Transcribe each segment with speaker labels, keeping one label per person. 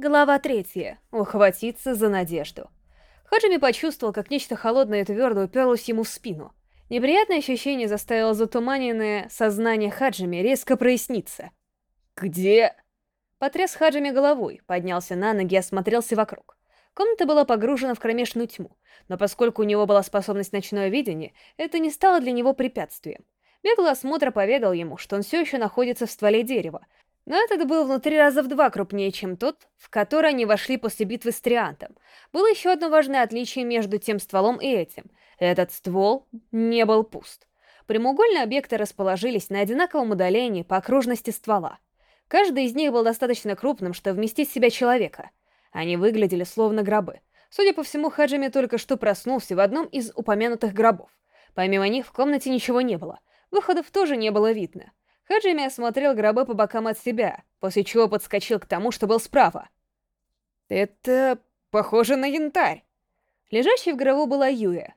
Speaker 1: Глава третья. Ухватиться за надежду. Хаджими почувствовал, как нечто холодное и твердое уперлось ему в спину. Неприятное ощущение заставило затуманенное сознание Хаджими резко проясниться.
Speaker 2: «Где?»
Speaker 1: Потряс Хаджими головой, поднялся на ноги и осмотрелся вокруг. Комната была погружена в кромешную тьму, но поскольку у него была способность ночное видение, это не стало для него препятствием. Беглый осмотр поведал ему, что он все еще находится в стволе дерева, но этот был внутри раза в два крупнее, чем тот, в который они вошли после битвы с Триантом. Было еще одно важное отличие между тем стволом и этим. Этот ствол не был пуст. Прямоугольные объекты расположились на одинаковом удалении по окружности ствола. Каждый из них был достаточно крупным, чтобы вместить в себя человека. Они выглядели словно гробы. Судя по всему, Хаджими только что проснулся в одном из упомянутых гробов. Помимо них в комнате ничего не было. Выходов тоже не было видно. Хаджими осмотрел гробы по бокам от себя, после чего подскочил к тому, что был справа.
Speaker 2: «Это похоже на янтарь!»
Speaker 1: Лежащей в гробу была Юя.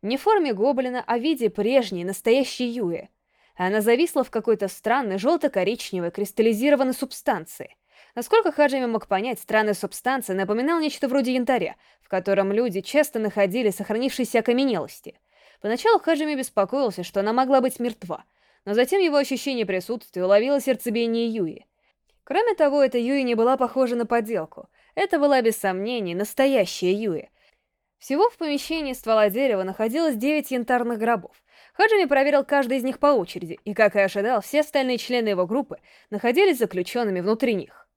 Speaker 1: Не в форме гоблина, а в виде прежней, настоящей Юи. Она зависла в какой-то странной желто-коричневой кристаллизированной субстанции. Насколько Хаджими мог понять, странная субстанция напоминала нечто вроде янтаря, в котором люди часто находили сохранившиеся окаменелости. Поначалу Хаджими беспокоился, что она могла быть мертва, но затем его ощущение присутствия уловило сердцебиение Юи. Кроме того, эта Юи не была похожа на подделку. Это была, без сомнений, настоящая Юи. Всего в помещении ствола дерева находилось девять янтарных гробов. Хаджими проверил каждый из них по очереди, и, как и ожидал, все остальные члены его группы находились заключенными внутри них.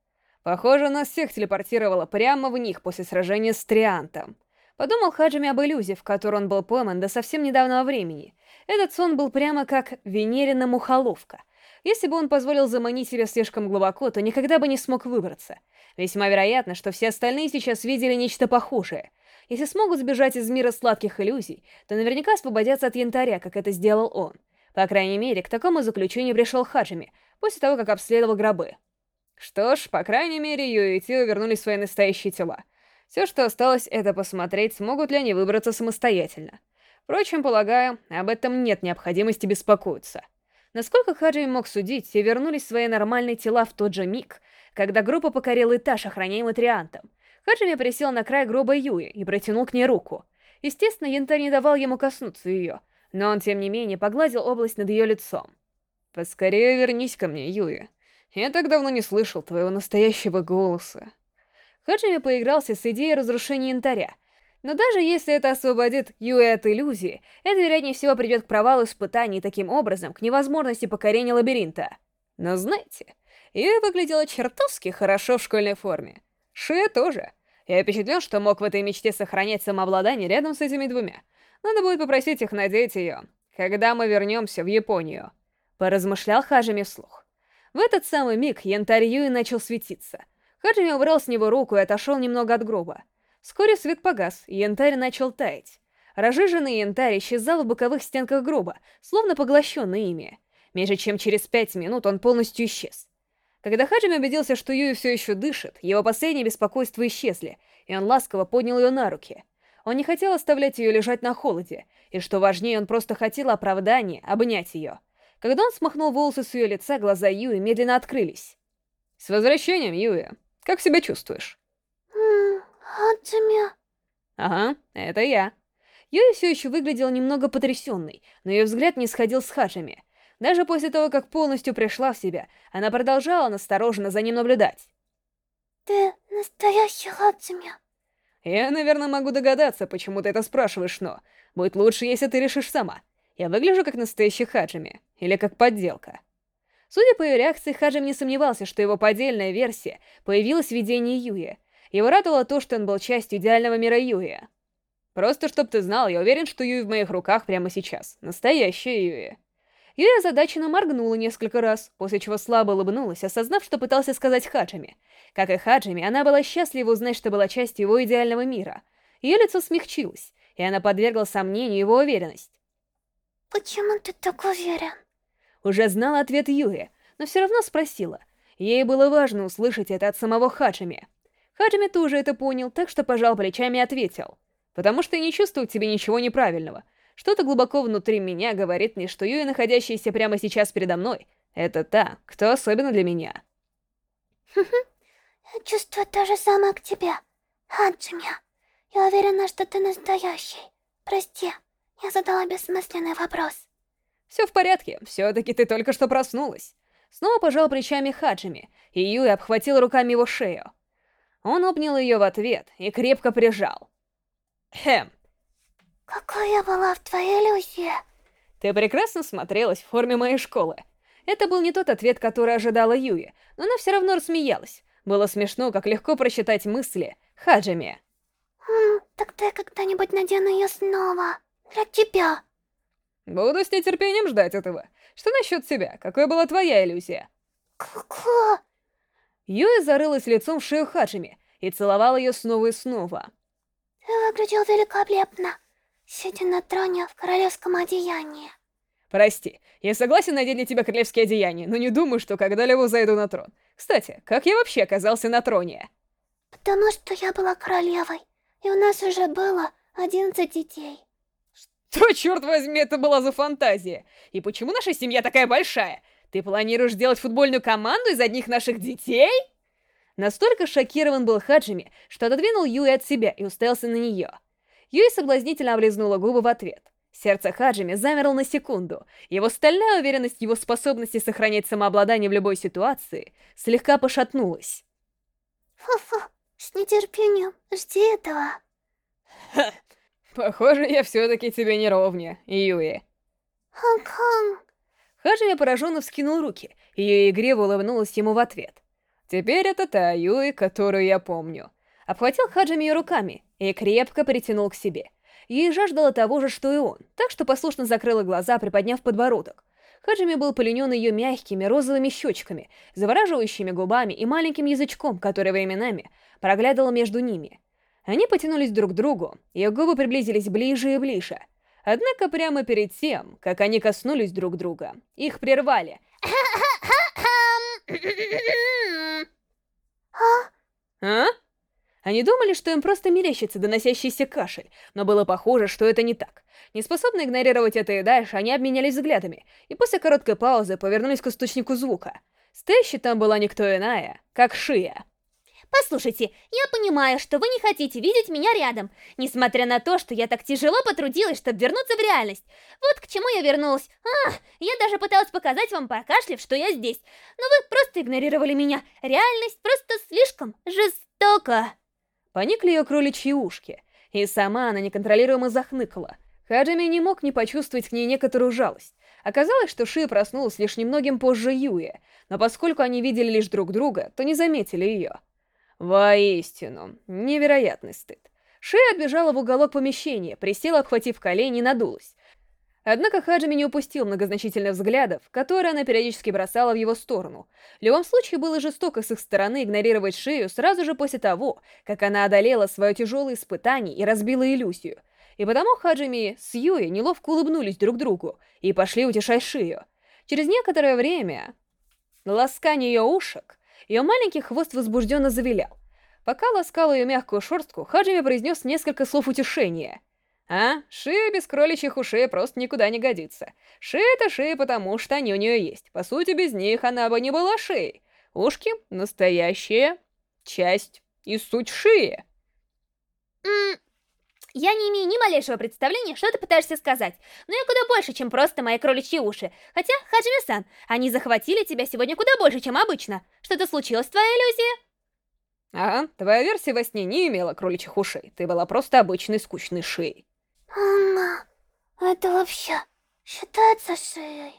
Speaker 1: Похоже, нас всех телепортировало прямо в них после сражения с Триантом. Подумал Хаджими об иллюзии, в которой он был пойман до совсем недавнего времени — этот сон был прямо как Венерина мухоловка. Если бы он позволил заманить себя слишком глубоко, то никогда бы не смог выбраться. Весьма вероятно, что все остальные сейчас видели нечто похожее. Если смогут сбежать из мира сладких иллюзий, то наверняка освободятся от янтаря, как это сделал он. По крайней мере, к такому заключению пришел Хаджими, после того, как обследовал гробы. Что ж, по крайней мере, Ю и Тио вернули свои настоящие тела. Все, что осталось, это посмотреть, смогут ли они выбраться самостоятельно. Впрочем, полагаю, об этом нет необходимости беспокоиться. Насколько Хаджи мог судить, все вернулись в свои нормальные тела в тот же миг, когда группа покорила этаж, охраняемый Триантом. Хаджими присел на край гроба Юи и протянул к ней руку. Естественно, янтарь не давал ему коснуться ее, но он, тем не менее, погладил область над ее лицом. «Поскорее вернись ко мне, Юи. Я так давно не слышал твоего настоящего голоса». Хаджими поигрался с идеей разрушения янтаря, но даже если это освободит Юэ от иллюзии, это, вероятнее всего, придет к провалу испытаний таким образом, к невозможности покорения лабиринта. Но знаете, Юэ выглядела чертовски хорошо в школьной форме. Шия тоже. Я впечатлен, что мог в этой мечте сохранять самообладание рядом с этими двумя. Надо будет попросить их надеть ее, когда мы вернемся в Японию. Поразмышлял Хажими вслух. В этот самый миг янтарь Юи начал светиться. Хаджими убрал с него руку и отошел немного от гроба. Вскоре свет погас, и янтарь начал таять. Разжиженный янтарь исчезал в боковых стенках гроба, словно поглощенный ими. Меньше чем через пять минут он полностью исчез. Когда Хаджими убедился, что Юи все еще дышит, его последние беспокойства исчезли, и он ласково поднял ее на руки. Он не хотел оставлять ее лежать на холоде, и что важнее, он просто хотел оправдания, обнять ее. Когда он смахнул волосы с ее лица, глаза Юи медленно открылись. «С возвращением, Юи! Как себя чувствуешь?»
Speaker 3: Хаджими...
Speaker 1: Ага, это я. Юи все еще выглядела немного потрясенной, но ее взгляд не сходил с Хаджими. Даже после того, как полностью пришла в себя, она продолжала настороженно за ним наблюдать.
Speaker 3: Ты настоящий Хаджими.
Speaker 1: Я, наверное, могу догадаться, почему ты это спрашиваешь, но... Будет лучше, если ты решишь сама. Я выгляжу как настоящий Хаджими, или как подделка. Судя по ее реакции, Хаджим не сомневался, что его поддельная версия появилась в видении Юи, его радовало то, что он был частью идеального мира Юи. Просто чтоб ты знал, я уверен, что Юи в моих руках прямо сейчас. Настоящая Юи. Юи озадаченно моргнула несколько раз, после чего слабо улыбнулась, осознав, что пытался сказать Хаджими. Как и Хаджими, она была счастлива узнать, что была частью его идеального мира. Ее лицо смягчилось, и она подвергла сомнению его уверенность.
Speaker 3: «Почему ты так уверен?»
Speaker 1: Уже знала ответ Юи, но все равно спросила. Ей было важно услышать это от самого Хаджими. Хаджими тоже это понял, так что пожал плечами и ответил. «Потому что я не чувствую к тебе ничего неправильного. Что-то глубоко внутри меня говорит мне, что Юя, находящаяся прямо сейчас передо мной, это та, кто особенно для меня».
Speaker 3: Я чувствую то же самое к тебе, Хаджимя. Я уверена, что ты настоящий. Прости, я задала бессмысленный вопрос.
Speaker 1: Все в порядке, все-таки ты только что проснулась. Снова пожал плечами Хаджими, и Юи обхватил руками его шею. Он обнял ее в ответ и крепко прижал. Хм,
Speaker 3: Какой я была в твоей иллюзии?
Speaker 1: ты прекрасно смотрелась в форме моей школы. Это был не тот ответ, который ожидала Юи, но она все равно рассмеялась. Было смешно, как легко прочитать мысли Хаджими.
Speaker 3: Хм, тогда я когда-нибудь надену ее снова. Для тебя.
Speaker 1: Буду с нетерпением ждать этого. Что насчет тебя? Какой была твоя иллюзия?
Speaker 3: Ку-ку.
Speaker 1: Юи зарылась лицом в шею Хаджими и целовала ее снова и снова.
Speaker 3: Ты выглядел великолепно, сидя на троне в королевском одеянии.
Speaker 1: Прости, я согласен надеть для тебя королевские одеяния, но не думаю, что когда-либо зайду на трон. Кстати, как я вообще оказался на троне?
Speaker 3: Потому что я была королевой, и у нас уже было 11 детей.
Speaker 1: Что, черт возьми, это была за фантазия? И почему наша семья такая большая? Ты планируешь сделать футбольную команду из одних наших детей? Настолько шокирован был Хаджими, что отодвинул Юи от себя и уставился на нее. Юи соблазнительно облизнула губы в ответ. Сердце Хаджими замерло на секунду. Его стальная уверенность в его способности сохранять самообладание в любой ситуации слегка пошатнулась.
Speaker 3: Фу-фу, с нетерпением жди этого.
Speaker 1: Похоже, я все-таки тебе не ровня, Юи.
Speaker 3: Хонг-Хонг.
Speaker 1: Хаджими пораженно вскинул руки, и ее игриво улыбнулась ему в ответ. Теперь это та Юи, которую я помню. Обхватил Хаджими ее руками и крепко притянул к себе. Ей жаждала того же, что и он, так что послушно закрыла глаза, приподняв подбородок. Хаджими был пленен ее мягкими розовыми щечками, завораживающими губами и маленьким язычком, который временами проглядывал между ними. Они потянулись друг к другу, ее губы приблизились ближе и ближе. Однако прямо перед тем, как они коснулись друг друга, их прервали. А? Они думали, что им просто мерещится доносящийся кашель, но было похоже, что это не так. Неспособные игнорировать это и дальше, они обменялись взглядами, и после короткой паузы повернулись к источнику звука. Стоящей там была никто иная, как Шия.
Speaker 4: Послушайте, я понимаю, что вы не хотите видеть меня рядом, несмотря на то, что я так тяжело потрудилась, чтобы вернуться в реальность. Вот к чему я вернулась. А, я даже пыталась показать вам, покашлив, что я здесь. Но вы просто игнорировали меня. Реальность просто слишком жестока.
Speaker 1: Поникли ее кроличьи ушки, и сама она неконтролируемо захныкала. Хаджими не мог не почувствовать к ней некоторую жалость. Оказалось, что Шия проснулась лишь немногим позже Юи, но поскольку они видели лишь друг друга, то не заметили ее. Воистину, невероятный стыд. Шея отбежала в уголок помещения, присела, обхватив колени и надулась. Однако Хаджими не упустил многозначительных взглядов, которые она периодически бросала в его сторону. В любом случае, было жестоко с их стороны игнорировать Шею сразу же после того, как она одолела свое тяжелое испытание и разбила иллюзию. И потому Хаджими с Юи неловко улыбнулись друг другу и пошли утешать Шию. Через некоторое время ласкание ее ушек ее маленький хвост возбужденно завилял. Пока ласкал ее мягкую шерстку, Хаджими произнес несколько слов утешения. «А, шея без кроличьих ушей просто никуда не годится. Шея — это шея, потому что они у нее есть. По сути, без них она бы не была шеей. Ушки — настоящая часть и суть шеи».
Speaker 4: Я не имею ни малейшего представления, что ты пытаешься сказать, но я куда больше, чем просто мои кроличьи уши. Хотя, Хаджими-сан, они захватили тебя сегодня куда больше, чем обычно. Что-то случилось с твоей иллюзией?
Speaker 1: Ага, твоя версия во сне не имела кроличьих ушей. Ты была просто обычной скучной шеей.
Speaker 3: Ага, это вообще считается шеей?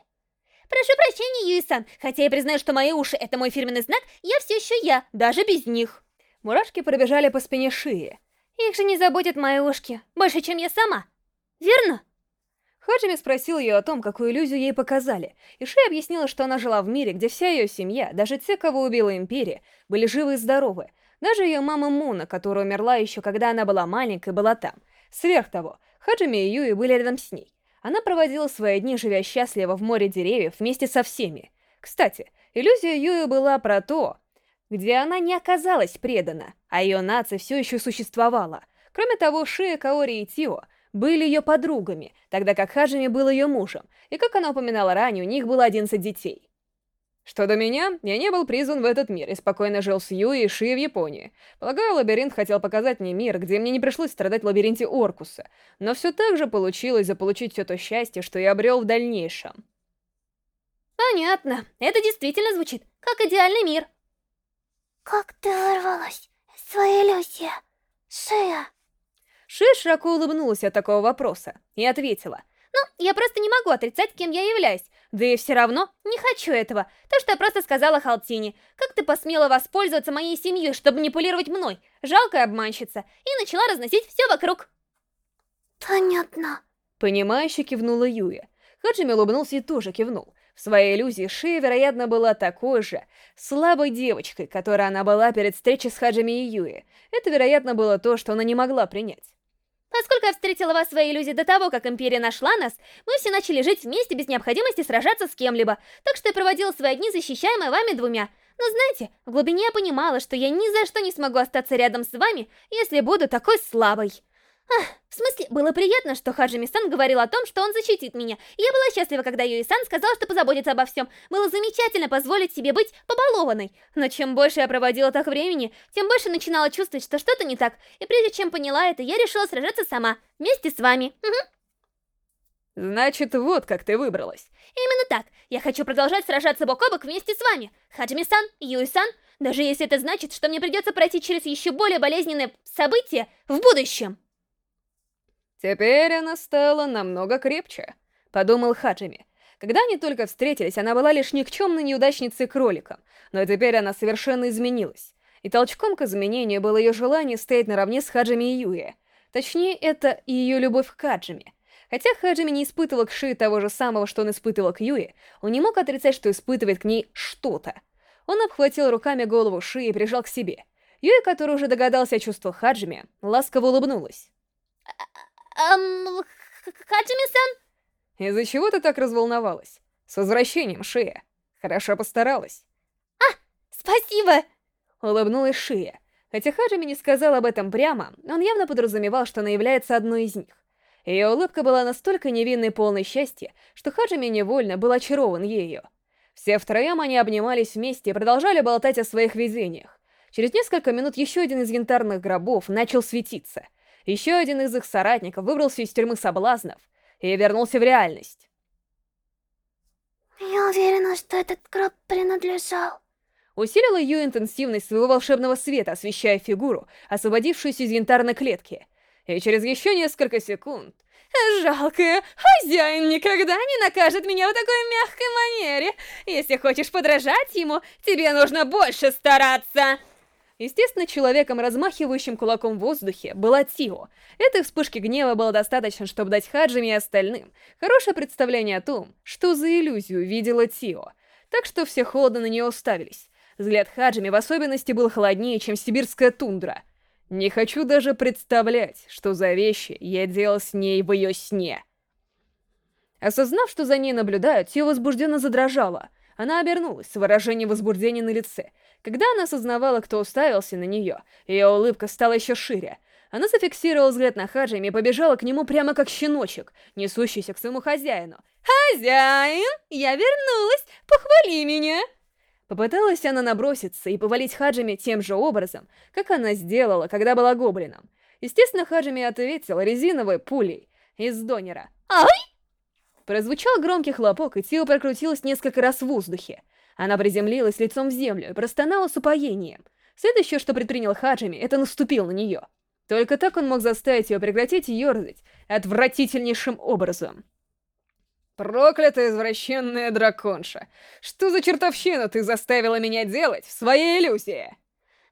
Speaker 4: Прошу прощения, Юи-сан, хотя я признаю, что мои уши — это мой фирменный знак, я все еще я, даже без них.
Speaker 1: Мурашки пробежали по спине шеи.
Speaker 4: Их же не заботят мои ушки, больше, чем я сама. Верно?
Speaker 1: Хаджими спросил ее о том, какую иллюзию ей показали, и Ши объяснила, что она жила в мире, где вся ее семья, даже те, кого убила Империя, были живы и здоровы. Даже ее мама Муна, которая умерла еще когда она была маленькой, была там. Сверх того, Хаджими и Юи были рядом с ней. Она проводила свои дни, живя счастливо в море деревьев вместе со всеми. Кстати, иллюзия Юи была про то, где она не оказалась предана, а ее нация все еще существовала. Кроме того, Шия, Каори и Тио были ее подругами, тогда как Хаджими был ее мужем, и, как она упоминала ранее, у них было 11 детей.
Speaker 2: Что до меня, я не был призван в этот мир и спокойно жил с Юи и Ши в Японии. Полагаю, лабиринт хотел показать мне мир, где мне не пришлось страдать в лабиринте Оркуса, но все так же получилось заполучить все то счастье, что я обрел в дальнейшем.
Speaker 4: Понятно. Это действительно звучит как идеальный мир.
Speaker 3: Как ты вырвалась из своей иллюзии, Шия?
Speaker 1: Ши широко улыбнулась от такого вопроса и ответила.
Speaker 4: Ну, я просто не могу отрицать, кем я являюсь. Да и все равно не хочу этого. То, что я просто сказала Халтине. Как ты посмела воспользоваться моей семьей, чтобы манипулировать мной? Жалкая обманщица. И начала разносить все вокруг.
Speaker 3: Понятно.
Speaker 1: Понимающе кивнула Юя. Хаджими улыбнулся и тоже кивнул. В своей иллюзии Шия, вероятно, была такой же слабой девочкой, которой она была перед встречей с Хаджими и Юи. Это, вероятно, было то, что она не могла принять.
Speaker 4: Поскольку я встретила вас в своей иллюзии до того, как Империя нашла нас, мы все начали жить вместе без необходимости сражаться с кем-либо, так что я проводила свои дни, защищаемые вами двумя. Но знаете, в глубине я понимала, что я ни за что не смогу остаться рядом с вами, если буду такой слабой. Ах, в смысле, было приятно, что Хаджими-сан говорил о том, что он защитит меня. Я была счастлива, когда Юи-сан сказал, что позаботится обо всем. Было замечательно позволить себе быть побалованной. Но чем больше я проводила так времени, тем больше начинала чувствовать, что что-то не так. И прежде чем поняла это, я решила сражаться сама, вместе с вами. Угу.
Speaker 2: Значит, вот как ты выбралась.
Speaker 4: Именно так. Я хочу продолжать сражаться бок о бок вместе с вами. Хаджими-сан, Юи-сан, даже если это значит, что мне придется пройти через еще более болезненные события в будущем.
Speaker 2: Теперь она стала намного крепче, подумал Хаджими. Когда они только встретились, она была лишь никчемной неудачницей-кроликом, но теперь она совершенно изменилась. И толчком к изменению было ее желание стоять наравне с Хаджими и Юи. Точнее, это и ее любовь к Хаджими. Хотя Хаджими не испытывал к Ши того же самого, что он испытывал к Юи, он не мог отрицать, что испытывает к ней что-то. Он обхватил руками голову Ши и прижал к себе. Юи, который уже догадался о чувствах Хаджими, ласково улыбнулась.
Speaker 4: Эм, Хаджими-сан?
Speaker 2: Из-за чего ты так разволновалась? С возвращением, Шия. Хорошо постаралась.
Speaker 4: А, спасибо!
Speaker 1: Улыбнулась Шия. Хотя Хаджими не сказал об этом прямо, он явно подразумевал, что она является одной из них. Ее улыбка была настолько невинной и полной счастья, что Хаджими невольно был очарован ею. Все втроем они обнимались вместе и продолжали болтать о своих везениях. Через несколько минут еще один из янтарных гробов начал светиться — еще один из их соратников выбрался из тюрьмы соблазнов и вернулся в реальность.
Speaker 3: Я уверена, что этот гроб принадлежал.
Speaker 1: Усилила ее интенсивность своего волшебного света, освещая фигуру, освободившуюся из янтарной клетки. И через еще несколько секунд...
Speaker 4: Жалко, хозяин никогда не накажет меня в такой мягкой манере. Если хочешь подражать ему, тебе нужно больше стараться.
Speaker 1: Естественно, человеком, размахивающим кулаком в воздухе, была Тио. Этой вспышки гнева было достаточно, чтобы дать Хаджими и остальным хорошее представление о том, что за иллюзию видела Тио. Так что все холодно на нее уставились. Взгляд Хаджими в особенности был холоднее, чем сибирская тундра. Не хочу даже представлять, что за вещи я делал с ней в ее сне. Осознав, что за ней наблюдают, Тио возбужденно задрожала. Она обернулась с выражением возбуждения на лице — когда она осознавала, кто уставился на нее, ее улыбка стала еще шире. Она зафиксировала взгляд на Хаджими и побежала к нему прямо как щеночек, несущийся к своему хозяину.
Speaker 4: «Хозяин, я вернулась! Похвали меня!»
Speaker 1: Попыталась она наброситься и повалить Хаджими тем же образом, как она сделала, когда была гоблином. Естественно, Хаджими ответил резиновой пулей из донера.
Speaker 4: «Ай!»
Speaker 1: Прозвучал громкий хлопок, и тело прокрутилось несколько раз в воздухе. Она приземлилась лицом в землю и простонала с упоением. Следующее, что предпринял Хаджими, это наступил на нее. Только так он мог заставить ее прекратить ерзать отвратительнейшим образом.
Speaker 2: «Проклятая извращенная драконша! Что за чертовщину ты заставила меня делать в своей иллюзии?»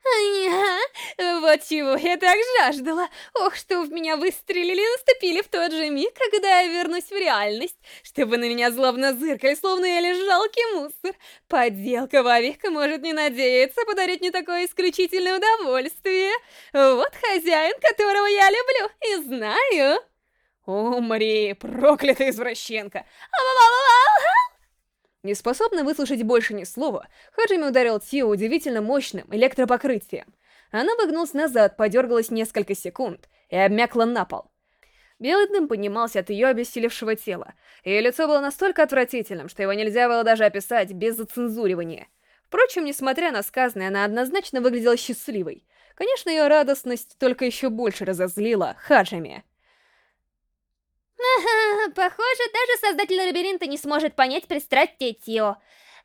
Speaker 4: Ага, вот чего я так жаждала. Ох, что в меня выстрелили и наступили в тот же миг, когда я вернусь в реальность, чтобы на меня злобно зыркали, словно я лишь жалкий мусор. Подделка вовек может не надеяться подарить мне такое исключительное удовольствие. Вот хозяин, которого я люблю и знаю.
Speaker 2: Умри, проклятая извращенка!
Speaker 4: А-ва-ва-ва-ва!
Speaker 1: Не способный выслушать больше ни слова, Хаджими ударил Тио удивительно мощным электропокрытием. Она выгнулась назад, подергалась несколько секунд и обмякла на пол. Белый дым поднимался от ее обессилевшего тела. Ее лицо было настолько отвратительным, что его нельзя было даже описать без зацензуривания. Впрочем, несмотря на сказанное, она однозначно выглядела счастливой. Конечно, ее радостность только еще больше разозлила Хаджами.
Speaker 4: Похоже, даже создатель лабиринта не сможет понять пристрастие Тио.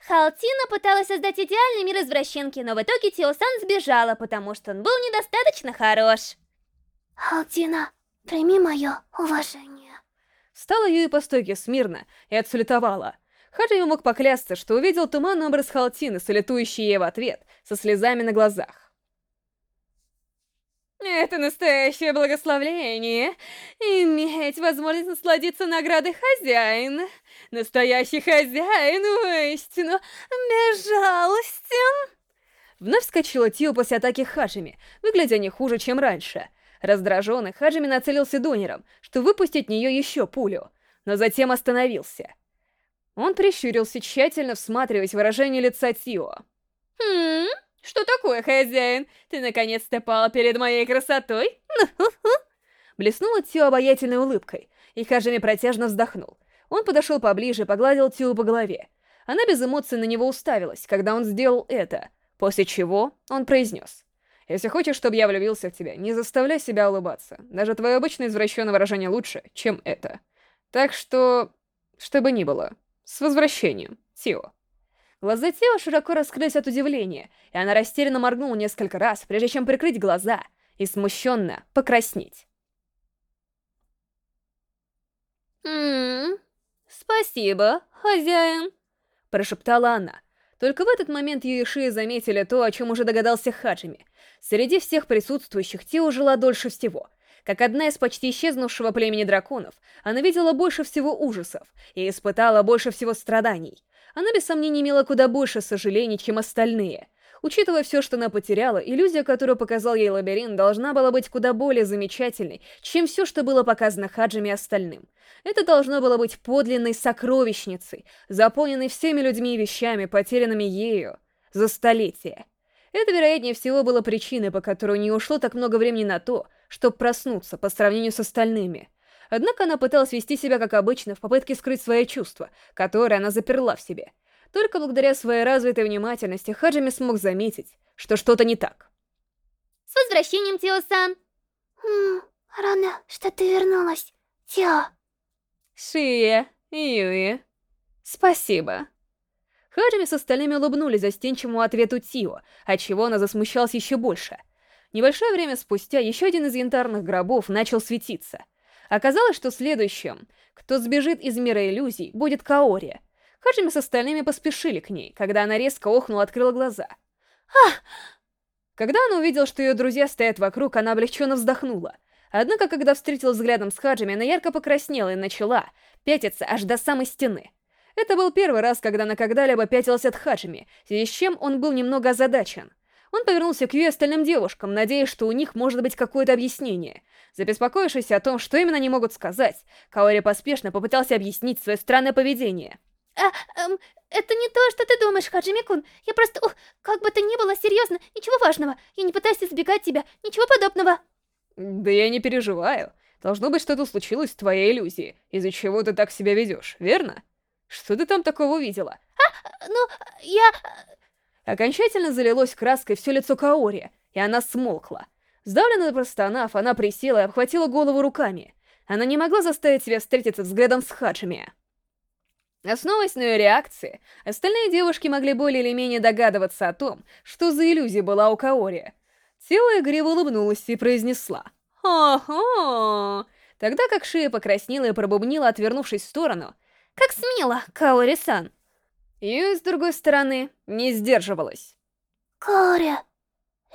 Speaker 4: Халтина пыталась создать идеальный мир извращенки, но в итоге Тио-сан сбежала, потому что он был недостаточно хорош.
Speaker 3: Халтина, прими мое уважение.
Speaker 1: Встала Юи по стойке смирно и отсулетовала. Хаджими мог поклясться, что увидел туманный образ Халтины, салютующий ей в ответ, со слезами на глазах. Это настоящее благословление. Иметь возможность насладиться наградой хозяина. Настоящий хозяин, воистину, безжалостен. Вновь вскочила Тио после атаки Хаджими, выглядя не хуже, чем раньше. Раздраженный, Хаджими нацелился донером, чтобы выпустить в нее еще пулю, но затем остановился. Он прищурился, тщательно всматриваясь в выражение лица Тио. «Хм...» «Что такое, хозяин? Ты наконец-то пал перед моей красотой?» Блеснула Тио обаятельной улыбкой, и Хажими протяжно вздохнул. Он подошел поближе и погладил Тио по голове. Она без эмоций на него уставилась, когда он сделал это, после чего он произнес. «Если хочешь, чтобы я влюбился в тебя, не заставляй себя улыбаться. Даже твое обычное извращенное выражение лучше, чем это. Так что... что бы ни было. С возвращением, Тио». Глаза Тео широко раскрылись от удивления, и она растерянно моргнула несколько раз, прежде чем прикрыть глаза и смущенно покраснеть.
Speaker 2: «Ммм, спасибо, хозяин», — прошептала она. Только в этот момент Юиши заметили то, о чем уже догадался Хаджими. Среди всех присутствующих Тео жила дольше всего. Как одна из почти исчезнувшего племени драконов, она видела больше всего ужасов и испытала больше всего страданий. Она без сомнения имела куда больше сожалений, чем остальные. Учитывая все, что она потеряла, иллюзия, которую показал ей лабиринт, должна была быть куда более замечательной, чем все, что было показано Хаджами остальным. Это должно было быть подлинной сокровищницей, заполненной всеми людьми и вещами, потерянными ею за столетия. Это, вероятнее всего, было причиной, по которой у нее ушло так много времени на то, чтобы проснуться по сравнению с остальными. Однако она пыталась вести себя как обычно в попытке скрыть свои чувства, которые она заперла в себе. Только благодаря своей развитой внимательности Хаджими смог заметить, что что-то не так.
Speaker 4: С возвращением, Тио-сан!
Speaker 3: Хм, рано, что ты вернулась, Тио.
Speaker 1: Шия, Юи, спасибо. Хаджими с остальными улыбнулись застенчивому ответу Тио, отчего она засмущалась еще больше. Небольшое время спустя еще один из янтарных гробов начал светиться — Оказалось, что следующим, кто сбежит из мира иллюзий, будет Каори. Хаджими с остальными поспешили к ней, когда она резко охнула открыла глаза. «Ах!» Когда она увидела, что ее друзья стоят вокруг, она облегченно вздохнула. Однако, когда встретилась взглядом с Хаджими, она ярко покраснела и начала пятиться аж до самой стены. Это был первый раз, когда она когда-либо пятилась от Хаджими, связи с чем он был немного озадачен. Он повернулся к Ю и остальным девушкам, надеясь, что у них может быть какое-то объяснение. Забеспокоившись о том, что именно они могут сказать, Каори поспешно попытался объяснить свое странное поведение.
Speaker 4: А, эм, это не то, что ты думаешь, Хаджими-кун. Я просто... Ух, как бы то ни было, серьезно, ничего важного. Я не пытаюсь избегать тебя, ничего подобного.
Speaker 1: Да я не переживаю. Должно быть, что-то случилось в твоей иллюзии, из-за чего ты так себя ведешь, верно? Что ты там такого увидела?
Speaker 4: А, ну, я...
Speaker 1: Окончательно залилось краской все лицо Каори, и она смолкла. Сдавленно простонав, она присела и обхватила голову руками. Она не могла заставить себя встретиться взглядом с Хаджими. Основываясь на ее реакции, остальные девушки могли более или менее догадываться о том, что за иллюзия была у Каори. Тело игриво улыбнулась и произнесла «Хо-хо!». Тогда как Шия покраснела и пробубнила, отвернувшись в сторону. «Как смело, Каори-сан!» И, с другой стороны, не сдерживалась.
Speaker 3: Каори,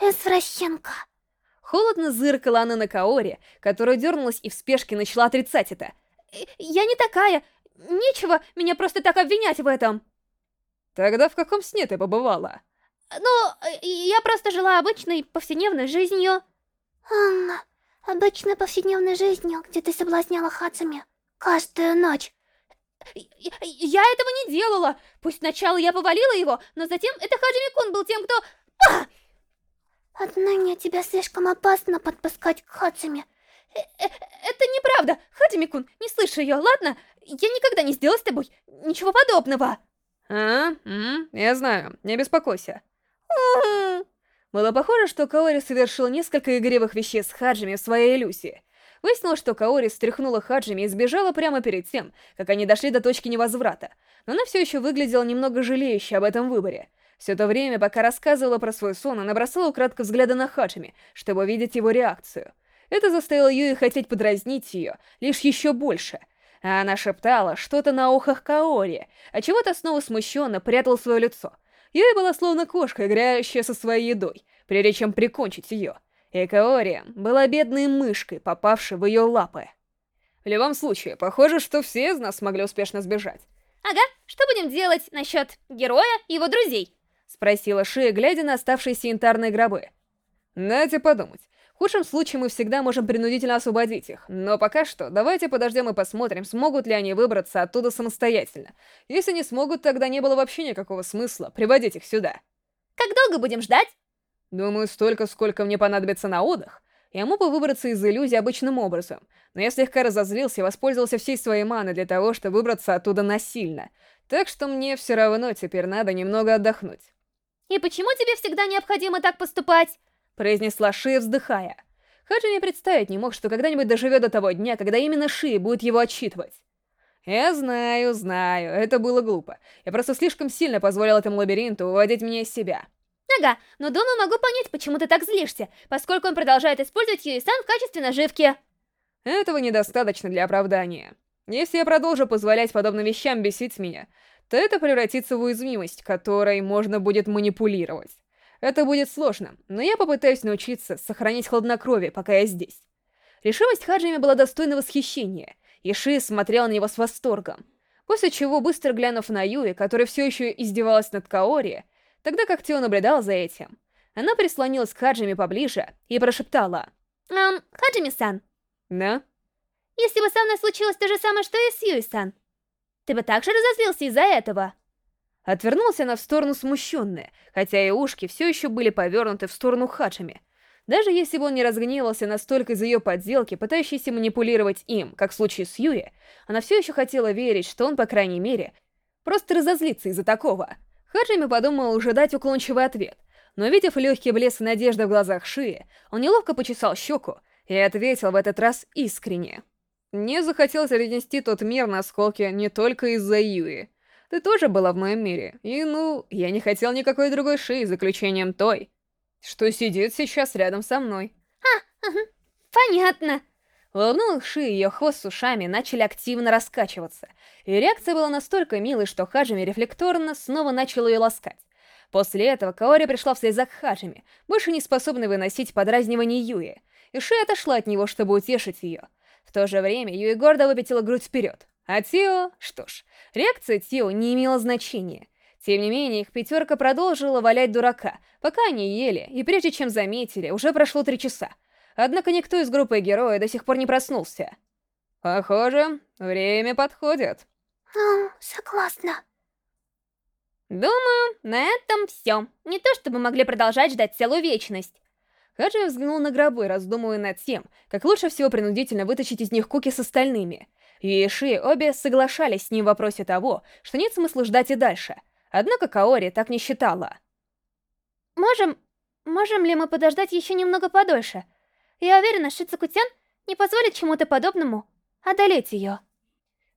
Speaker 3: извращенка.
Speaker 1: Холодно зыркала она на Каори, которая дернулась и в спешке начала отрицать это.
Speaker 4: «Я не такая. Нечего меня просто так обвинять в этом».
Speaker 1: «Тогда в каком сне ты побывала?»
Speaker 4: «Ну, я просто жила обычной повседневной жизнью».
Speaker 3: «Анна, обычной повседневной жизнью, где ты соблазняла Хацами каждую ночь.
Speaker 4: Я этого не делала. Пусть сначала я повалила его, но затем это Хаджими-кун был тем, кто... А!
Speaker 3: Отныне тебе слишком опасно подпускать к Хацуми.
Speaker 5: э, э, это неправда. Хаджими-кун, не слышу ее, ладно? Я никогда не сделал с тобой ничего подобного.
Speaker 1: А, м я знаю, не беспокойся. Было похоже, что Каори совершил несколько игривых вещей с Хаджими в своей иллюзии. Выяснилось, что Каори стряхнула Хаджими и сбежала прямо перед тем, как они дошли до точки невозврата, но она все еще выглядела немного жалеющей об этом выборе. Все то время, пока рассказывала про свой сон, она бросала украдко взгляды на Хаджими, чтобы увидеть его реакцию. Это заставило Юи хотеть подразнить ее лишь еще больше. А она шептала что-то на ухах Каори, а чего-то снова смущенно прятал свое лицо. Юи была словно кошка, играющая со своей едой, прежде чем прикончить ее. И Каори была бедной мышкой, попавшей в ее лапы. В любом случае, похоже, что все из нас смогли успешно сбежать.
Speaker 5: Ага, что будем делать насчет героя и его друзей?
Speaker 1: Спросила Шия, глядя на оставшиеся янтарные гробы. Дайте подумать. В худшем случае мы всегда можем принудительно освободить их, но пока что давайте подождем и посмотрим, смогут ли они выбраться оттуда самостоятельно. Если не смогут, тогда не было вообще никакого смысла приводить их сюда.
Speaker 5: Как долго будем ждать?
Speaker 1: Думаю, столько, сколько мне понадобится на отдых. Я мог бы выбраться из иллюзии обычным образом, но я слегка разозлился и воспользовался всей своей маной для того, чтобы выбраться оттуда насильно. Так что мне все равно теперь надо немного отдохнуть.
Speaker 5: «И почему тебе всегда необходимо так поступать?»
Speaker 1: произнесла Шия, вздыхая. Хаджи мне представить не мог, что когда-нибудь доживет до того дня, когда именно Шия будет его отчитывать. Я знаю, знаю, это было глупо. Я просто слишком сильно позволил этому лабиринту выводить меня из себя.
Speaker 5: Ага, но думаю, могу понять, почему ты так злишься, поскольку он продолжает использовать Юи-сан в качестве наживки.
Speaker 1: Этого недостаточно для оправдания. Если я продолжу позволять подобным вещам бесить меня, то это превратится в уязвимость, которой можно будет манипулировать. Это будет сложно, но я попытаюсь научиться сохранить хладнокровие, пока я здесь. Решимость Хаджими была достойна восхищения, и Ши смотрел на него с восторгом. После чего, быстро глянув на Юи, которая все еще издевалась над Каори, тогда как Тео наблюдал за этим, она прислонилась к Хаджими поближе и прошептала.
Speaker 5: «Эм, Хаджими-сан».
Speaker 1: «Да?»
Speaker 5: «Если бы со мной случилось то же самое, что и с Юи-сан, ты бы также разозлился из-за этого?»
Speaker 1: Отвернулся она в сторону смущенная, хотя и ушки все еще были повернуты в сторону Хаджими. Даже если бы он не разгневался настолько из-за ее подделки, пытающейся манипулировать им, как в случае с Юи, она все еще хотела верить, что он, по крайней мере, просто разозлится из-за такого. Хаджими подумал уже дать уклончивый ответ, но, видев легкий блеск надежды в глазах Шии, он неловко почесал щеку и ответил в этот раз искренне. Мне захотелось разнести тот мир на осколки не только из-за Юи. Ты тоже была в моем мире, и, ну, я не хотел никакой другой Шии, за исключением той, что сидит сейчас рядом со мной.
Speaker 5: А, угу, понятно.
Speaker 1: Улыбнулась Ши, ее хвост с ушами начали активно раскачиваться, и реакция была настолько милой, что Хаджими рефлекторно снова начал ее ласкать. После этого Каори пришла в к Хаджими, больше не способной выносить подразнивание Юи, и Ши отошла от него, чтобы утешить ее. В то же время Юи гордо выпятила грудь вперед. А Тио... Что ж, реакция Тио не имела значения. Тем не менее, их пятерка продолжила валять дурака, пока они ели, и прежде чем заметили, уже прошло три часа. Однако никто из группы героя до сих пор не проснулся. Похоже, время подходит.
Speaker 3: Ну, согласна.
Speaker 5: Думаю, на этом все. Не то чтобы могли продолжать ждать целую вечность.
Speaker 1: Хаджи взглянул на гробы, раздумывая над тем, как лучше всего принудительно вытащить из них куки с остальными. И Ши обе соглашались с ним в вопросе того, что нет смысла ждать и дальше. Однако Каори так не считала.
Speaker 5: «Можем... можем ли мы подождать еще немного подольше? Я уверена, Шицукутян не позволит чему-то подобному одолеть ее».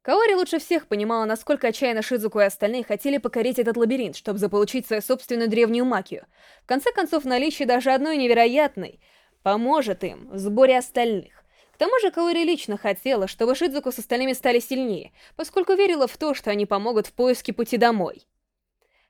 Speaker 1: Каори лучше всех понимала, насколько отчаянно Шизуку и остальные хотели покорить этот лабиринт, чтобы заполучить свою собственную древнюю магию. В конце концов, наличие даже одной невероятной поможет им в сборе остальных. К тому же Каори лично хотела, чтобы Шидзуку с остальными стали сильнее, поскольку верила в то, что они помогут в поиске пути домой.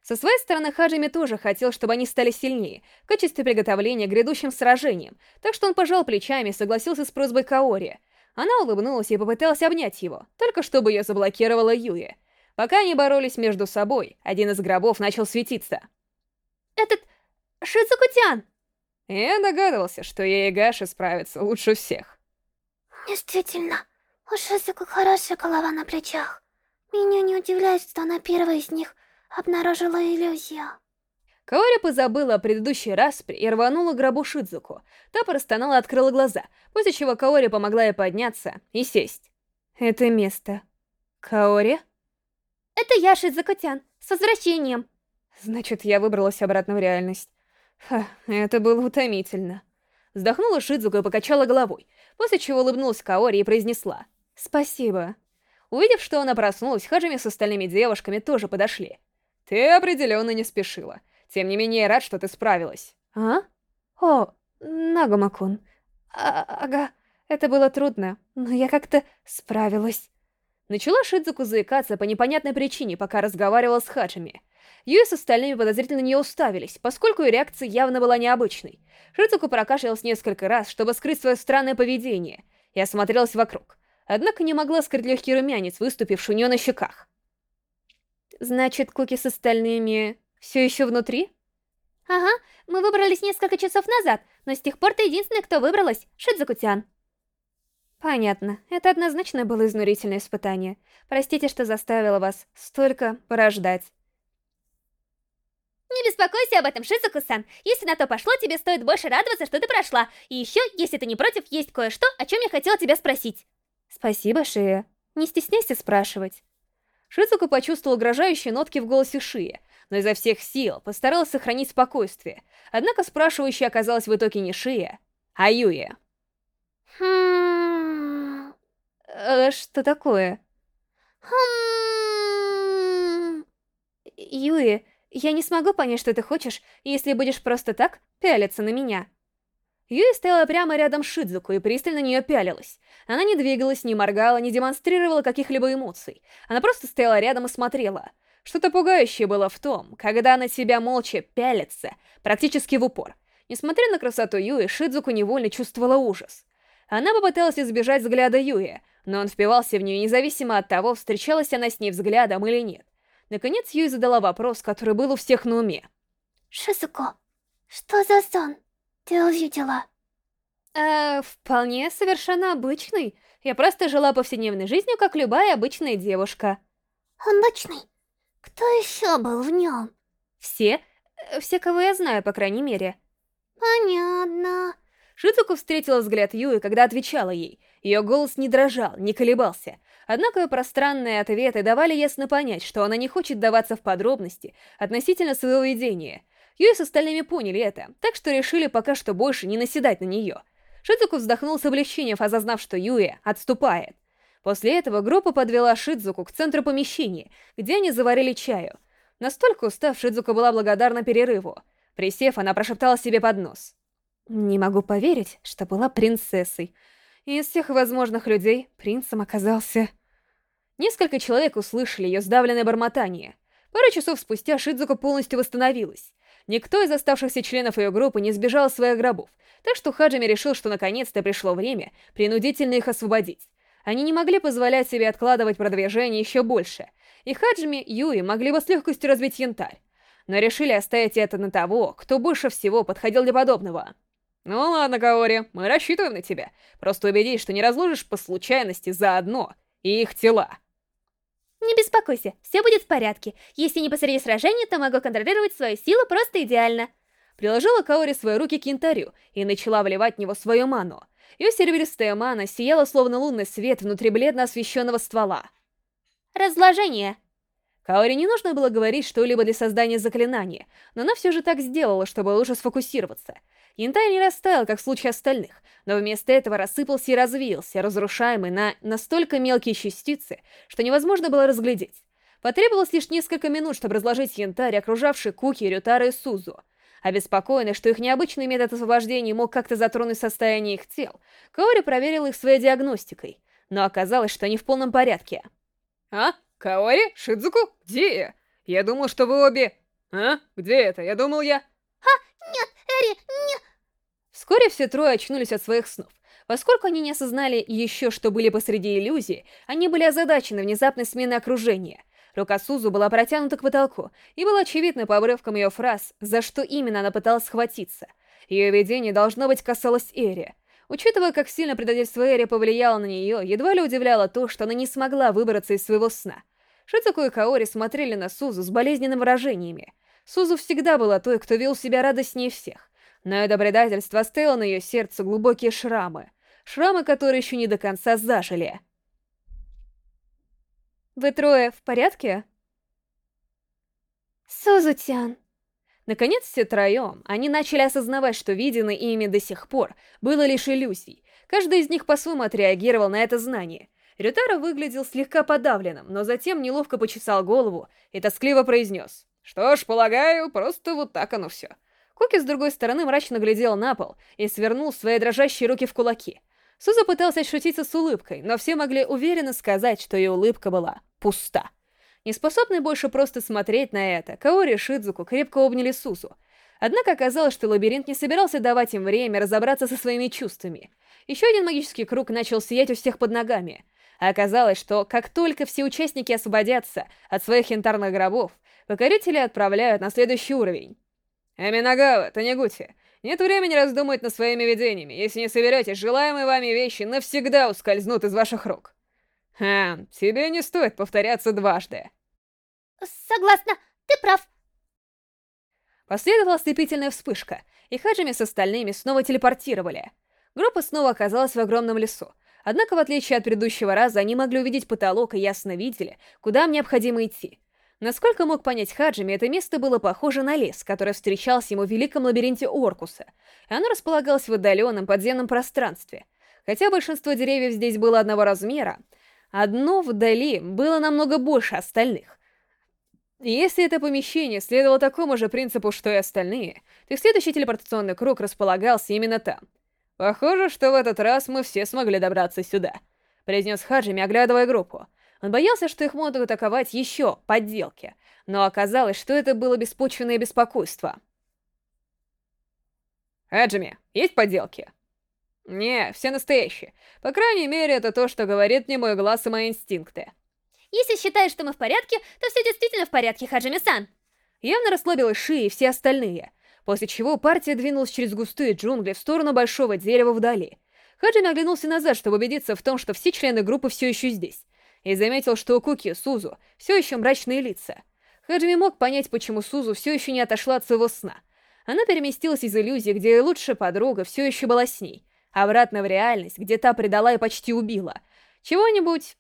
Speaker 1: Со своей стороны, Хаджими тоже хотел, чтобы они стали сильнее, в качестве приготовления к грядущим сражениям, так что он пожал плечами и согласился с просьбой Каори — она улыбнулась и попыталась обнять его, только чтобы ее заблокировала Юи. Пока они боролись между собой, один из гробов начал светиться.
Speaker 5: «Этот... Шицукутян!»
Speaker 1: Я догадывался, что Яегаши справится лучше всех.
Speaker 3: Действительно, у Шизуку хорошая голова на плечах. Меня не удивляет, что она первая из них обнаружила иллюзию.
Speaker 1: Каори позабыла о предыдущей распре и рванула гробу Шидзуку. Та простонала и открыла глаза, после чего Каори помогла ей подняться и сесть. Это место. Каори?
Speaker 4: Это я, Шидзуку-тян. С возвращением.
Speaker 1: Значит, я выбралась обратно в реальность. Ха, это было утомительно. Вздохнула Шидзука и покачала головой, после чего улыбнулась Каори и произнесла «Спасибо». Увидев, что она проснулась, Хаджими с остальными девушками тоже подошли. «Ты определенно не спешила. Тем не менее, рад, что ты справилась. А? О, Нагамакун. А ага, это было трудно, но я как-то справилась. Начала Шидзуку заикаться по непонятной причине, пока разговаривала с Хаджими. Юи с остальными подозрительно нее уставились, поскольку ее реакция явно была необычной. Шидзуку прокашлялась несколько раз, чтобы скрыть свое странное поведение, и осмотрелась вокруг. Однако не могла скрыть легкий румянец, выступивший у нее на щеках. «Значит, Куки с остальными все еще внутри?
Speaker 4: Ага, мы выбрались несколько часов назад, но с тех пор ты единственный, кто выбралась, Шидзакутян.
Speaker 1: Понятно. Это однозначно было изнурительное испытание. Простите, что заставила вас столько порождать.
Speaker 4: Не беспокойся об этом, Шизуку-сан. Если на то пошло, тебе стоит больше радоваться, что ты прошла. И еще, если ты не против, есть кое-что, о чем я хотела тебя спросить.
Speaker 1: Спасибо, Шия. Не стесняйся спрашивать. Шизуку почувствовал угрожающие нотки в голосе Шии, но изо всех сил постаралась сохранить спокойствие. Однако спрашивающей оказалась в итоге не Шия, а Юя.
Speaker 4: Хм...
Speaker 1: Э, что такое?
Speaker 4: Хм...
Speaker 1: Юи, я не смогу понять, что ты хочешь, если будешь просто так пялиться на меня. Юи стояла прямо рядом с Шидзуку и пристально на нее пялилась. Она не двигалась, не моргала, не демонстрировала каких-либо эмоций. Она просто стояла рядом и смотрела. Что-то пугающее было в том, когда на себя молча пялится, практически в упор. Несмотря на красоту Юи, Шидзуку невольно чувствовала ужас. Она попыталась избежать взгляда Юи, но он впивался в нее независимо от того, встречалась она с ней взглядом или нет. Наконец Юи задала вопрос, который был у всех на уме.
Speaker 3: Шизуко, что за сон ты увидела?
Speaker 1: Э, вполне совершенно обычный. Я просто жила повседневной жизнью, как любая обычная девушка.
Speaker 3: Обычный? Кто еще был в нем?
Speaker 1: Все? Э, все, кого я знаю, по крайней мере.
Speaker 3: Понятно.
Speaker 1: Шицуку встретила взгляд Юи, когда отвечала ей. Ее голос не дрожал, не колебался. Однако ее пространные ответы давали ясно понять, что она не хочет даваться в подробности относительно своего видения. Юи с остальными поняли это, так что решили пока что больше не наседать на нее. Шицуку вздохнул с облегчением, осознав, что Юи отступает. После этого группа подвела Шидзуку к центру помещения, где они заварили чаю. Настолько устав, Шидзука была благодарна перерыву. Присев, она прошептала себе под нос. «Не могу поверить, что была принцессой. Из всех возможных людей принцем оказался...» Несколько человек услышали ее сдавленное бормотание. Пару часов спустя Шидзука полностью восстановилась. Никто из оставшихся членов ее группы не сбежал из своих гробов, так что Хаджими решил, что наконец-то пришло время принудительно их освободить. Они не могли позволять себе откладывать продвижение еще больше, и Хаджими, Юи могли бы с легкостью развить янтарь, но решили оставить это на того, кто больше всего подходил для подобного. «Ну ладно, Каори, мы рассчитываем на тебя. Просто убедись, что не разложишь по случайности заодно и их тела».
Speaker 4: Не беспокойся, все будет в порядке. Если не посреди сражения, то могу контролировать свою силу просто идеально.
Speaker 1: Приложила Каори свои руки к янтарю и начала вливать в него свою ману. Ее серебристая мана сияла словно лунный свет внутри бледно освещенного ствола.
Speaker 4: Разложение.
Speaker 1: Каори не нужно было говорить что-либо для создания заклинания, но она все же так сделала, чтобы лучше сфокусироваться. Янтарь не растаял, как в случае остальных, но вместо этого рассыпался и развеялся, разрушаемый на настолько мелкие частицы, что невозможно было разглядеть. Потребовалось лишь несколько минут, чтобы разложить янтарь, окружавший Куки, Рютара и Сузу. Обеспокоенный, что их необычный метод освобождения мог как-то затронуть состояние их тел, Каори проверил их своей диагностикой, но оказалось, что они в полном порядке. «А? Каори? Шидзуку? Где я? Я думал, что вы обе... А? Где это? Я думал, я...»
Speaker 3: «А? Нет, Эри, нет!»
Speaker 1: Вскоре все трое очнулись от своих снов. Поскольку они не осознали еще, что были посреди иллюзии, они были озадачены внезапной сменой окружения. Рука Сузу была протянута к потолку, и было очевидно по обрывкам ее фраз, за что именно она пыталась схватиться. Ее видение, должно быть, касалось Эри. Учитывая, как сильно предательство Эри повлияло на нее, едва ли удивляло то, что она не смогла выбраться из своего сна. Шицуку и Каори смотрели на Сузу с болезненными выражениями. Сузу всегда была той, кто вел себя радостнее всех. Но это предательство оставило на ее сердце глубокие шрамы. Шрамы, которые еще не до конца зажили.
Speaker 2: «Вы трое в порядке?»
Speaker 3: Сузутян.
Speaker 1: Наконец, все троем, они начали осознавать, что виденное ими до сих пор было лишь иллюзией. Каждый из них по-своему отреагировал на это знание. Рютара выглядел слегка подавленным, но затем неловко почесал голову и тоскливо произнес. «Что ж, полагаю, просто вот так оно все». Куки, с другой стороны, мрачно глядел на пол и свернул свои дрожащие руки в кулаки. Суза пытался шутиться с улыбкой, но все могли уверенно сказать, что ее улыбка была пуста. Неспособный больше просто смотреть на это, Каори и Шидзуку крепко обняли Сузу. Однако оказалось, что лабиринт не собирался давать им время разобраться со своими чувствами. Еще один магический круг начал сиять у всех под ногами. А оказалось, что как только все участники освободятся от своих янтарных гробов, покорители отправляют на следующий уровень. «Аминагава, Танегути, нет времени раздумывать над своими видениями. Если не соберетесь, желаемые вами вещи навсегда ускользнут из ваших рук». «Хм, тебе не стоит повторяться дважды».
Speaker 3: Согласна, ты прав.
Speaker 1: Последовала ослепительная вспышка, и Хаджими с остальными снова телепортировали. Группа снова оказалась в огромном лесу. Однако, в отличие от предыдущего раза, они могли увидеть потолок и ясно видели, куда им необходимо идти. Насколько мог понять Хаджими, это место было похоже на лес, который встречался ему в великом лабиринте Оркуса, и оно располагалось в отдаленном подземном пространстве. Хотя большинство деревьев здесь было одного размера, одно вдали было намного больше остальных. Если это помещение следовало такому же принципу, что и остальные, то следующий телепортационный круг располагался именно там. «Похоже, что в этот раз мы все смогли добраться сюда», — произнес Хаджими, оглядывая группу. Он боялся, что их могут атаковать еще подделки, но оказалось, что это было беспочвенное беспокойство. «Хаджими, есть подделки?» «Не, все настоящие. По крайней мере, это то, что говорит мне мой глаз и мои инстинкты».
Speaker 4: Если считаешь, что мы в порядке, то все действительно в порядке, Хаджими-сан.
Speaker 1: Явно расслабилась Ши и все остальные, после чего партия двинулась через густые джунгли в сторону большого дерева вдали. Хаджими оглянулся назад, чтобы убедиться в том, что все члены группы все еще здесь, и заметил, что у Куки и Сузу все еще мрачные лица. Хаджими мог понять, почему Сузу все еще не отошла от своего сна. Она переместилась из иллюзии, где лучшая подруга все еще была с ней, обратно в реальность, где та предала и почти убила. Чего-нибудь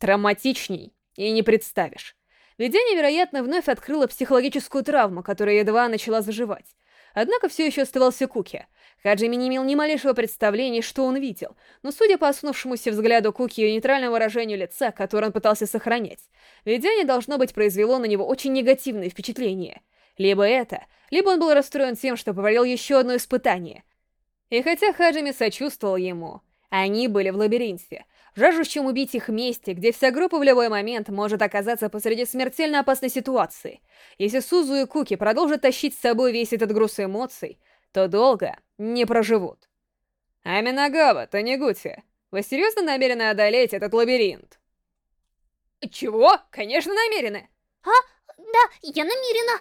Speaker 1: Травматичней и не представишь. Видение, вероятно, вновь открыло психологическую травму, которая едва начала заживать. Однако все еще оставался Куки. Хаджими не имел ни малейшего представления, что он видел, но судя по осунувшемуся взгляду Куки и нейтральному выражению лица, которое он пытался сохранять, видение, должно быть, произвело на него очень негативное впечатление. Либо это, либо он был расстроен тем, что повалил еще одно испытание. И хотя Хаджими сочувствовал ему, они были в лабиринте, жаждущим убить их вместе, где вся группа в любой момент может оказаться посреди смертельно опасной ситуации. Если Сузу и Куки продолжат тащить с собой весь этот груз эмоций, то долго не проживут. Аминагава, Танегути, вы серьезно намерены одолеть этот лабиринт? Чего? Конечно, намерены!
Speaker 3: А, да, я намерена.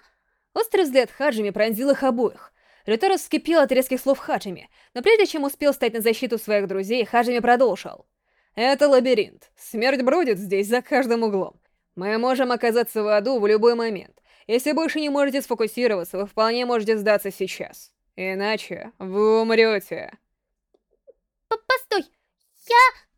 Speaker 1: Острый взгляд Хаджими пронзил их обоих. Рютара вскипел от резких слов Хаджими, но прежде чем успел стать на защиту своих друзей, Хаджими продолжил. Это лабиринт. Смерть бродит здесь за каждым углом. Мы можем оказаться в аду в любой момент. Если больше не можете сфокусироваться, вы вполне можете сдаться сейчас. Иначе вы умрете.
Speaker 3: П Постой, я...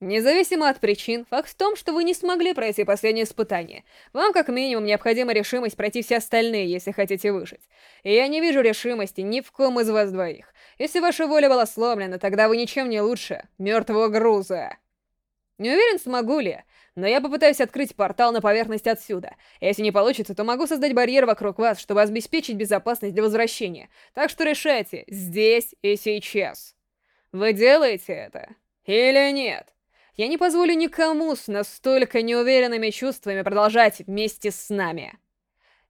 Speaker 1: Независимо от причин, факт в том, что вы не смогли пройти последнее испытание. Вам как минимум необходима решимость пройти все остальные, если хотите выжить. И я не вижу решимости ни в ком из вас двоих. Если ваша воля была сломлена, тогда вы ничем не лучше мертвого груза. Не уверен, смогу ли, но я попытаюсь открыть портал на поверхность отсюда. Если не получится, то могу создать барьер вокруг вас, чтобы обеспечить безопасность для возвращения. Так что решайте, здесь и сейчас. Вы делаете это или нет? Я не позволю никому с настолько неуверенными чувствами продолжать вместе с нами.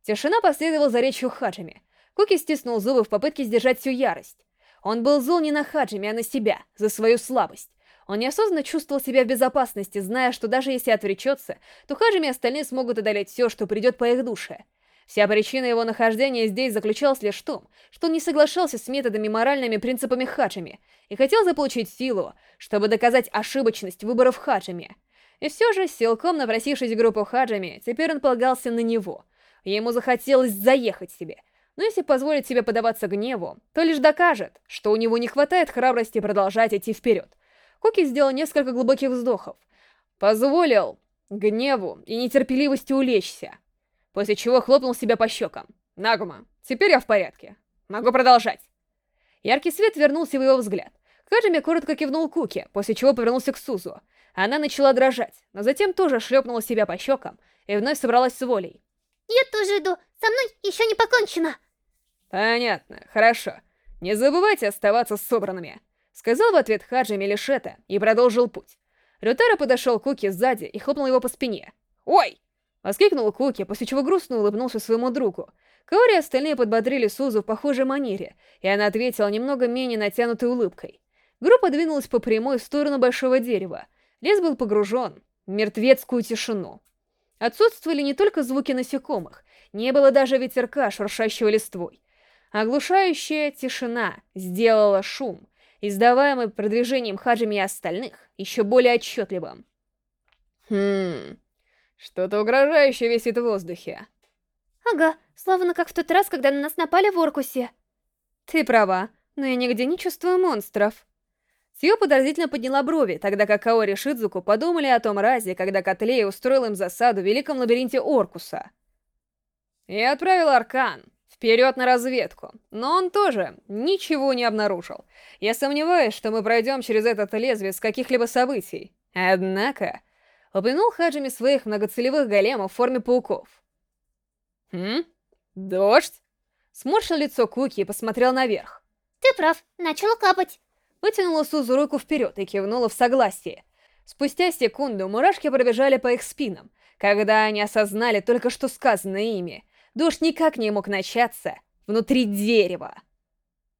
Speaker 1: Тишина последовала за речью Хаджими. Куки стиснул зубы в попытке сдержать всю ярость. Он был зол не на Хаджими, а на себя, за свою слабость. Он неосознанно чувствовал себя в безопасности, зная, что даже если отвлечется, то Хаджими и остальные смогут одолеть все, что придет по их душе. Вся причина его нахождения здесь заключалась лишь в том, что он не соглашался с методами моральными принципами Хаджими и хотел заполучить силу, чтобы доказать ошибочность выборов Хаджими. И все же, силком напросившись в группу Хаджими, теперь он полагался на него. и ему захотелось заехать себе. Но если позволить себе подаваться гневу, то лишь докажет, что у него не хватает храбрости продолжать идти вперед. Куки сделал несколько глубоких вздохов. Позволил гневу и нетерпеливости улечься, после чего хлопнул себя по щекам. «Нагума, теперь я в порядке. Могу продолжать». Яркий свет вернулся в его взгляд. Хаджими коротко кивнул Куки, после чего повернулся к Сузу. Она начала дрожать, но затем тоже шлепнула себя по щекам и вновь собралась с волей.
Speaker 3: Я тоже иду. Со мной еще не покончено.
Speaker 1: Понятно, хорошо. Не забывайте оставаться собранными. Сказал в ответ Хаджи Мелишета и продолжил путь. Рютара подошел к Куки сзади и хлопнул его по спине. «Ой!» — воскликнул Куки, после чего грустно улыбнулся своему другу. Каори и остальные подбодрили Сузу в похожей манере, и она ответила немного менее натянутой улыбкой. Группа двинулась по прямой в сторону большого дерева. Лес был погружен в мертвецкую тишину. Отсутствовали не только звуки насекомых, не было даже ветерка, шуршащего листвой. Оглушающая тишина сделала шум, издаваемый продвижением Хаджими и остальных, еще более отчетливым. Хм... Что-то угрожающее висит в воздухе.
Speaker 4: Ага, словно как в тот раз, когда на нас напали в Оркусе.
Speaker 1: Ты права, но я нигде не чувствую монстров. Сио подозрительно подняла брови, тогда как Каори и Шидзуку подумали о том разе, когда Котлея устроил им засаду в великом лабиринте Оркуса. Я отправил Аркан вперед на разведку, но он тоже ничего не обнаружил. Я сомневаюсь, что мы пройдем через этот лес без каких-либо событий. Однако, упомянул Хаджими своих многоцелевых големов в форме пауков. «Хм? Дождь?» Сморщил лицо Куки и посмотрел наверх.
Speaker 3: Ты прав, начало капать.
Speaker 1: Вытянула Сузу руку вперед и кивнула в согласии. Спустя секунду мурашки пробежали по их спинам, когда они осознали только что сказанное ими. Дождь никак не мог начаться внутри дерева.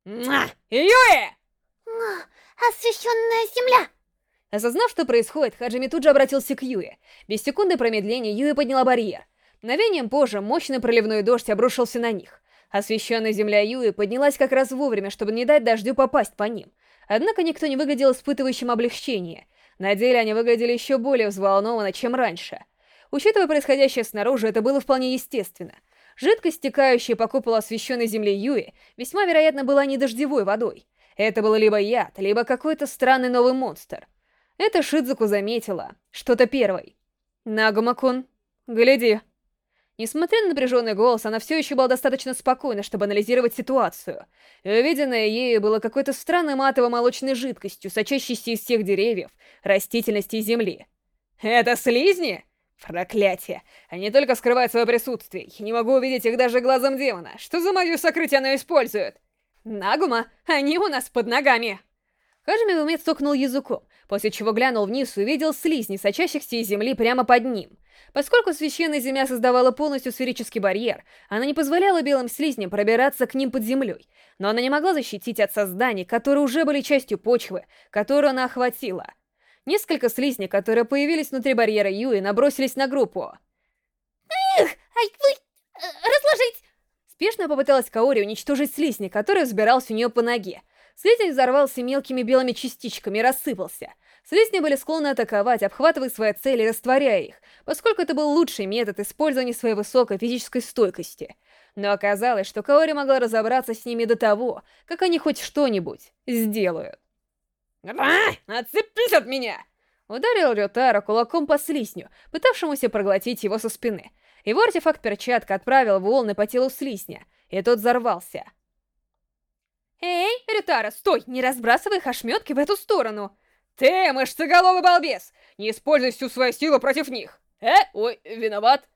Speaker 1: Муа! Юэ!
Speaker 3: Освещенная земля!
Speaker 1: Осознав, что происходит, Хаджими тут же обратился к Юе. Без секунды промедления Юе подняла барьер. Мгновением позже мощный проливной дождь обрушился на них. Освещенная земля Юи поднялась как раз вовремя, чтобы не дать дождю попасть по ним. Однако никто не выглядел испытывающим облегчение. На деле они выглядели еще более взволнованно, чем раньше. Учитывая происходящее снаружи, это было вполне естественно. Жидкость, стекающая по куполу освещенной земли Юи, весьма вероятно была не дождевой водой. Это было либо яд, либо какой-то странный новый монстр. Это Шидзуку заметила. Что-то первой. Нагума-кун, гляди. Несмотря на напряженный голос, она все еще была достаточно спокойна, чтобы анализировать ситуацию. И увиденное ею было какой-то странной матово-молочной жидкостью, сочащейся из всех деревьев, растительности и земли. «Это слизни?» Проклятие! Они только скрывают свое присутствие. Я не могу увидеть их даже глазом демона. Что за магию сокрытия она использует? Нагума, они у нас под ногами! Хажими в уме цокнул языком, после чего глянул вниз и увидел слизни, сочащихся из земли прямо под ним. Поскольку священная земля создавала полностью сферический барьер, она не позволяла белым слизням пробираться к ним под землей, но она не могла защитить от созданий, которые уже были частью почвы, которую она охватила. Несколько слизней, которые появились внутри барьера Юи, набросились на группу.
Speaker 3: Эх, ай вы... Э, разложить!
Speaker 1: Спешно попыталась Каори уничтожить слизня, который взбирался у нее по ноге. Слизень взорвался мелкими белыми частичками и рассыпался — Слизни были склонны атаковать, обхватывая свои цели и растворяя их, поскольку это был лучший метод использования своей высокой физической стойкости. Но оказалось, что Каори могла разобраться с ними до того, как они хоть что-нибудь сделают. «А, отцепись от меня!» Ударил Рютара кулаком по слизню, пытавшемуся проглотить его со спины. Его артефакт-перчатка отправил волны по телу слизня, и тот взорвался. «Эй, Рютара, стой! Не разбрасывай их в эту сторону!» «Ты, мышцеголовый балбес! Не используй всю свою силу против них!» «Э? Ой, виноват!»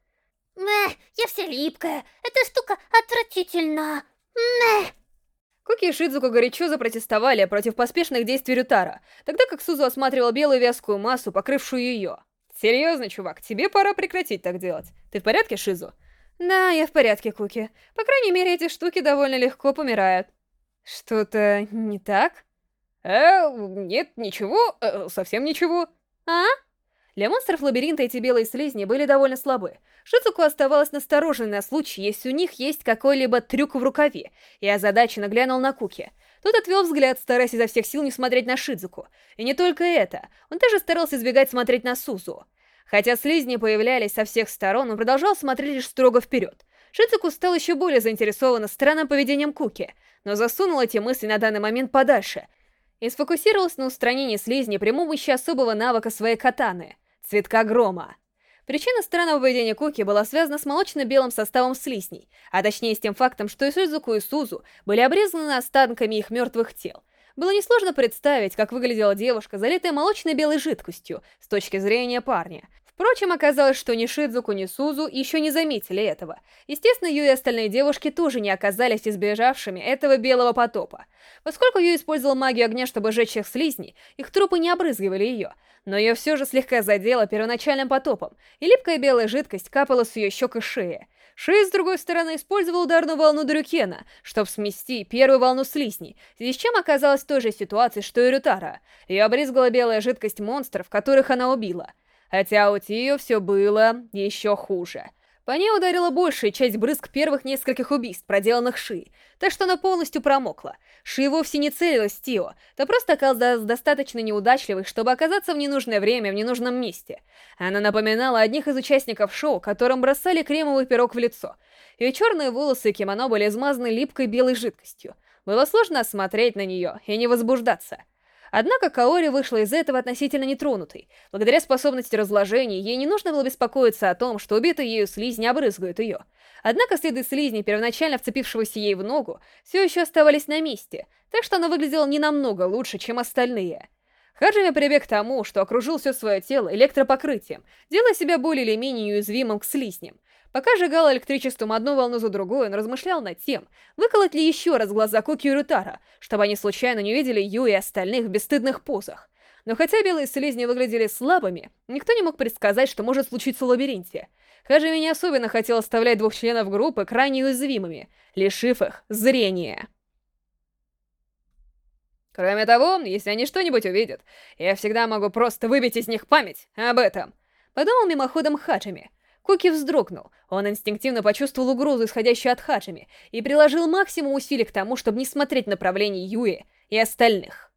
Speaker 3: Мэ, я вся липкая. Эта штука отвратительна. Мэ.
Speaker 1: Куки и Шидзука горячо запротестовали против поспешных действий Рютара, тогда как Сузу осматривал белую вязкую массу, покрывшую ее. «Серьезно, чувак, тебе пора прекратить так делать. Ты в порядке, Шизу?» «Да, я в порядке, Куки. По крайней мере, эти штуки довольно легко помирают». «Что-то не так?» Э, нет, ничего, э, совсем ничего. А? Для монстров лабиринта эти белые слизни были довольно слабы. Шицуку оставалась настороженной на случай, если у них есть какой-либо трюк в рукаве, и озадаченно глянул на Куки. Тот отвел взгляд, стараясь изо всех сил не смотреть на Шидзуку. И не только это, он тоже старался избегать смотреть на Сузу. Хотя слизни появлялись со всех сторон, он продолжал смотреть лишь строго вперед. Шицуку стал еще более заинтересована странным поведением Куки, но засунул эти мысли на данный момент подальше и сфокусировался на устранении слизни при помощи особого навыка своей катаны — цветка грома. Причина странного поведения Куки была связана с молочно-белым составом слизней, а точнее с тем фактом, что и Сузуку, и Сузу были обрезаны останками их мертвых тел. Было несложно представить, как выглядела девушка, залитая молочно-белой жидкостью, с точки зрения парня, Впрочем, оказалось, что ни Шидзуку, ни Сузу еще не заметили этого. Естественно, Ю и остальные девушки тоже не оказались избежавшими этого белого потопа. Поскольку Ю использовал магию огня, чтобы сжечь их слизней, их трупы не обрызгивали ее, но ее все же слегка задело первоначальным потопом, и липкая белая жидкость капала с ее щек и шеи. Ши, с другой стороны, использовал ударную волну Дрюкена, чтобы смести первую волну слизней, здесь чем оказалась в той же ситуации, что и Рютара. Ее обрызгала белая жидкость монстров, которых она убила. Хотя у Тио все было еще хуже. По ней ударила большая часть брызг первых нескольких убийств, проделанных Ши, так что она полностью промокла. Ши вовсе не целилась в Тио, то просто оказалась достаточно неудачливой, чтобы оказаться в ненужное время в ненужном месте. Она напоминала одних из участников шоу, которым бросали кремовый пирог в лицо. Ее черные волосы и кимоно были измазаны липкой белой жидкостью. Было сложно смотреть на нее и не возбуждаться. Однако Каори вышла из этого относительно нетронутой. Благодаря способности разложения, ей не нужно было беспокоиться о том, что убитые ею слизни обрызгают ее. Однако следы слизни, первоначально вцепившегося ей в ногу, все еще оставались на месте, так что она выглядела не намного лучше, чем остальные. Хаджими прибег к тому, что окружил все свое тело электропокрытием, делая себя более или менее уязвимым к слизням. Пока сжигал электричеством одну волну за другой, он размышлял над тем, выколоть ли еще раз глаза Куки и Рутара, чтобы они случайно не увидели Ю и остальных в бесстыдных позах. Но хотя белые слизни выглядели слабыми, никто не мог предсказать, что может случиться в лабиринте. Хаджими не особенно хотел оставлять двух членов группы крайне уязвимыми, лишив их зрения. Кроме того, если они что-нибудь увидят, я всегда могу просто выбить из них память об этом. Подумал мимоходом Хаджими. Куки вздрогнул. Он инстинктивно почувствовал угрозу, исходящую от Хаджими, и приложил максимум усилий к тому, чтобы не смотреть в направлении Юи и остальных.